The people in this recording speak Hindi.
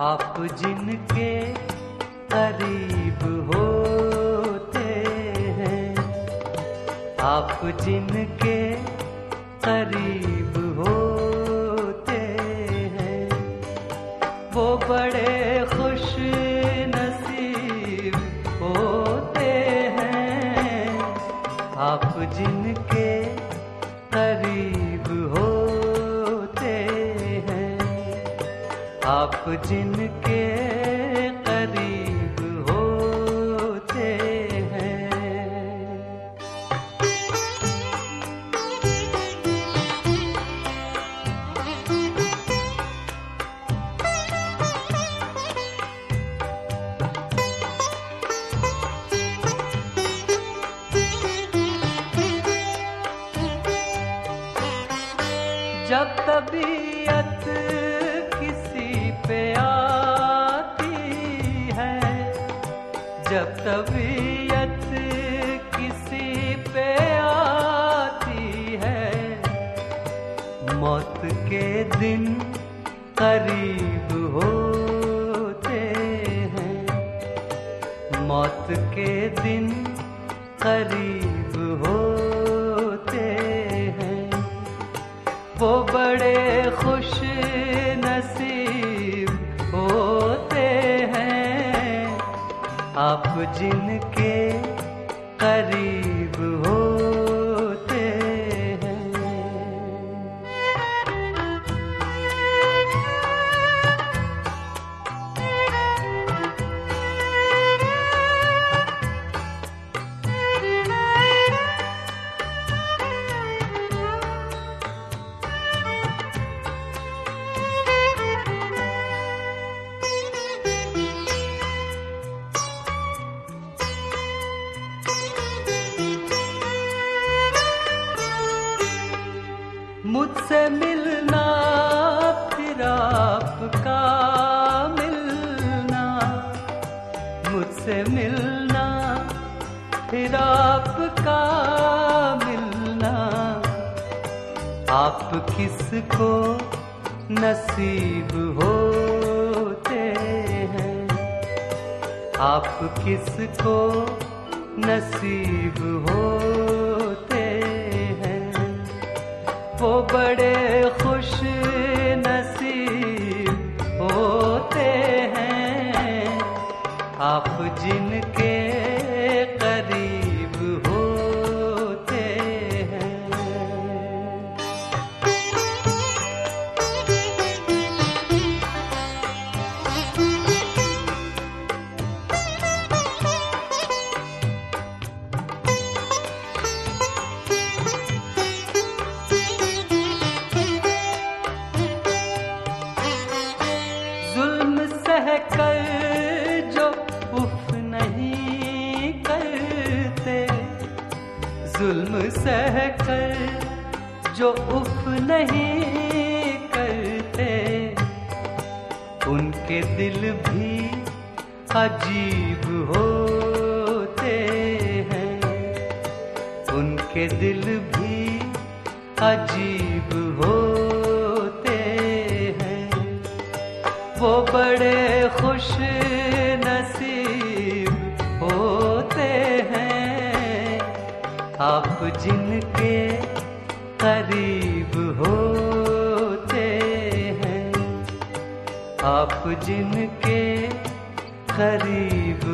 आप जिनके करीब होते हैं, आप जिनके करीब होते हैं, वो बड़े खुश नसीब होते हैं। आप जिनके करीब होते आप जिनके करीब होते हैं। जब तबीयत तबीयत किसी पे आती है। मौत के दिन करीब होते हैं। मौत के दिन करीब होते हैं। वो बड़े खुश आप जिनके करीब होते मुझसे मिलना, फिर आपका मिलना। मुझसे मिलना, फिर आपका मिलना। आप किसको नसीब होते हैं? आप किसको नसीब होते वो बड़े खुश नसीब होते हैं। आप जिनके जुल्म सह कर, जो उफ नहीं करते। उनके दिल भी अजीब होते हैं। उनके दिल भी अजीब होते हैं। वो बड़े खुश आप जिनके करीब होते हैं आप जिनके करीब